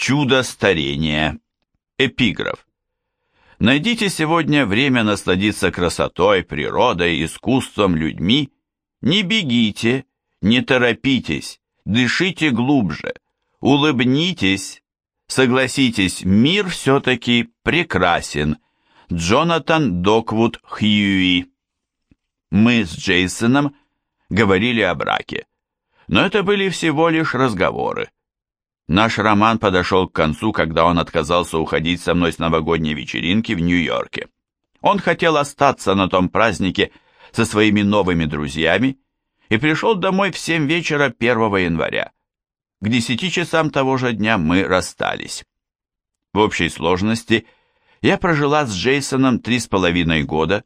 Чудо старения. Эпиграф. Найдите сегодня время насладиться красотой, природой, искусством, людьми. Не бегите, не торопитесь, дышите глубже, улыбнитесь. Согласитесь, мир все-таки прекрасен. Джонатан Доквуд Хьюи. Мы с Джейсоном говорили о браке. Но это были всего лишь разговоры. Наш роман подошел к концу, когда он отказался уходить со мной с новогодней вечеринки в Нью-Йорке. Он хотел остаться на том празднике со своими новыми друзьями и пришел домой в 7 вечера 1 января. К 10 часам того же дня мы расстались. В общей сложности я прожила с Джейсоном три с половиной года,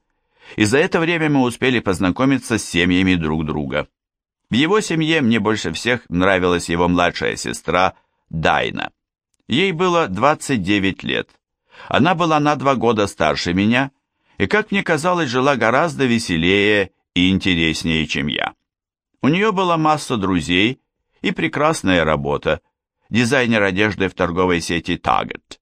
и за это время мы успели познакомиться с семьями друг друга. В его семье мне больше всех нравилась его младшая сестра Дайна. Ей было 29 лет. Она была на два года старше меня и, как мне казалось, жила гораздо веселее и интереснее, чем я. У нее была масса друзей и прекрасная работа, дизайнер одежды в торговой сети Target.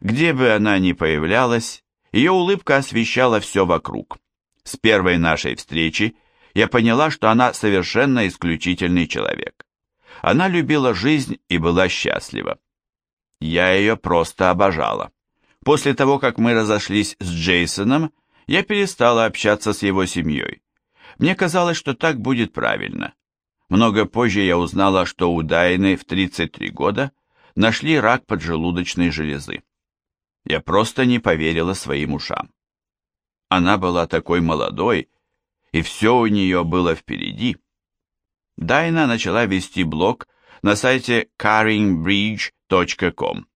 Где бы она ни появлялась, ее улыбка освещала все вокруг. С первой нашей встречи я поняла, что она совершенно исключительный человек. Она любила жизнь и была счастлива. Я ее просто обожала. После того, как мы разошлись с Джейсоном, я перестала общаться с его семьей. Мне казалось, что так будет правильно. Много позже я узнала, что у Дайны в 33 года нашли рак поджелудочной железы. Я просто не поверила своим ушам. Она была такой молодой, и все у нее было впереди. Дайна начала вести блог на сайте caringbridge.com.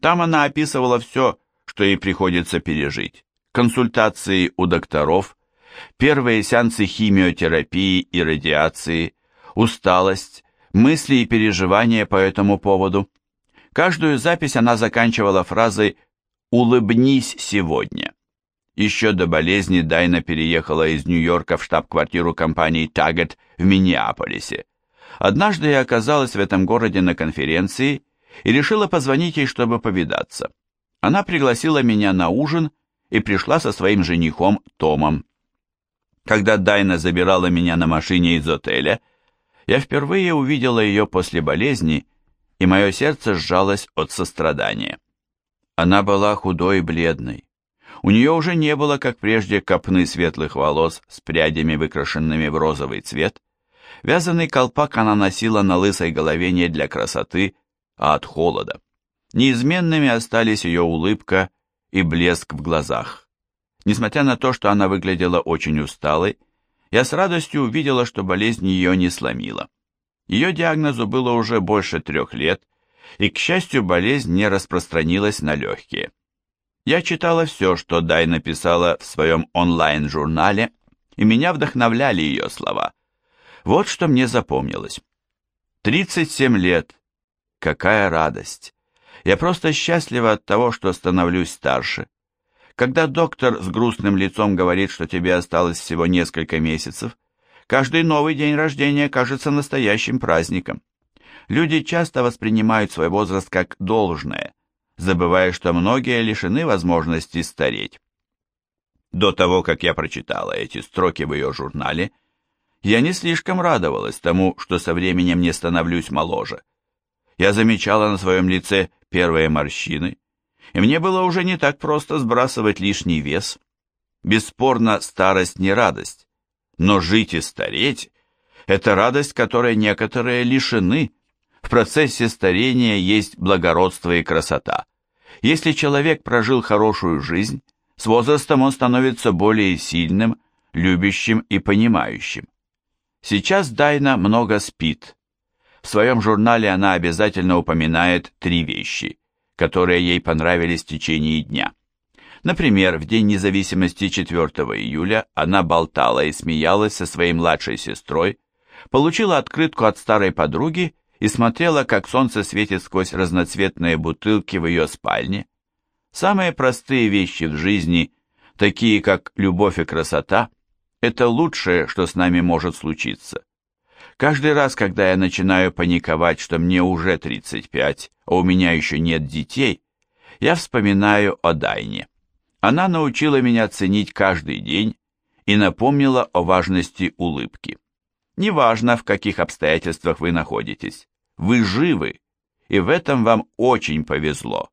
Там она описывала все, что ей приходится пережить. Консультации у докторов, первые сеансы химиотерапии и радиации, усталость, мысли и переживания по этому поводу. Каждую запись она заканчивала фразой «Улыбнись сегодня». Еще до болезни Дайна переехала из Нью-Йорка в штаб-квартиру компании Target в Миннеаполисе. Однажды я оказалась в этом городе на конференции и решила позвонить ей, чтобы повидаться. Она пригласила меня на ужин и пришла со своим женихом Томом. Когда Дайна забирала меня на машине из отеля, я впервые увидела ее после болезни, и мое сердце сжалось от сострадания. Она была худой и бледной. У нее уже не было, как прежде, копны светлых волос с прядями, выкрашенными в розовый цвет. Вязаный колпак она носила на лысой голове не для красоты, а от холода. Неизменными остались ее улыбка и блеск в глазах. Несмотря на то, что она выглядела очень усталой, я с радостью увидела, что болезнь ее не сломила. Ее диагнозу было уже больше трех лет, и, к счастью, болезнь не распространилась на легкие. Я читала все, что Дай написала в своем онлайн-журнале, и меня вдохновляли ее слова. Вот что мне запомнилось. 37 лет. Какая радость. Я просто счастлива от того, что становлюсь старше. Когда доктор с грустным лицом говорит, что тебе осталось всего несколько месяцев, каждый новый день рождения кажется настоящим праздником. Люди часто воспринимают свой возраст как должное – забывая, что многие лишены возможности стареть. До того, как я прочитала эти строки в ее журнале, я не слишком радовалась тому, что со временем не становлюсь моложе. Я замечала на своем лице первые морщины, и мне было уже не так просто сбрасывать лишний вес. Бесспорно, старость не радость, но жить и стареть – это радость, которой некоторые лишены. В процессе старения есть благородство и красота. Если человек прожил хорошую жизнь, с возрастом он становится более сильным, любящим и понимающим. Сейчас Дайна много спит. В своем журнале она обязательно упоминает три вещи, которые ей понравились в течение дня. Например, в День независимости 4 июля она болтала и смеялась со своей младшей сестрой, получила открытку от старой подруги и смотрела, как солнце светит сквозь разноцветные бутылки в ее спальне. Самые простые вещи в жизни, такие как любовь и красота, это лучшее, что с нами может случиться. Каждый раз, когда я начинаю паниковать, что мне уже 35, а у меня еще нет детей, я вспоминаю о Дайне. Она научила меня ценить каждый день и напомнила о важности улыбки. Неважно, в каких обстоятельствах вы находитесь. Вы живы, и в этом вам очень повезло.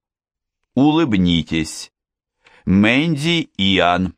Улыбнитесь. Мэнди Иан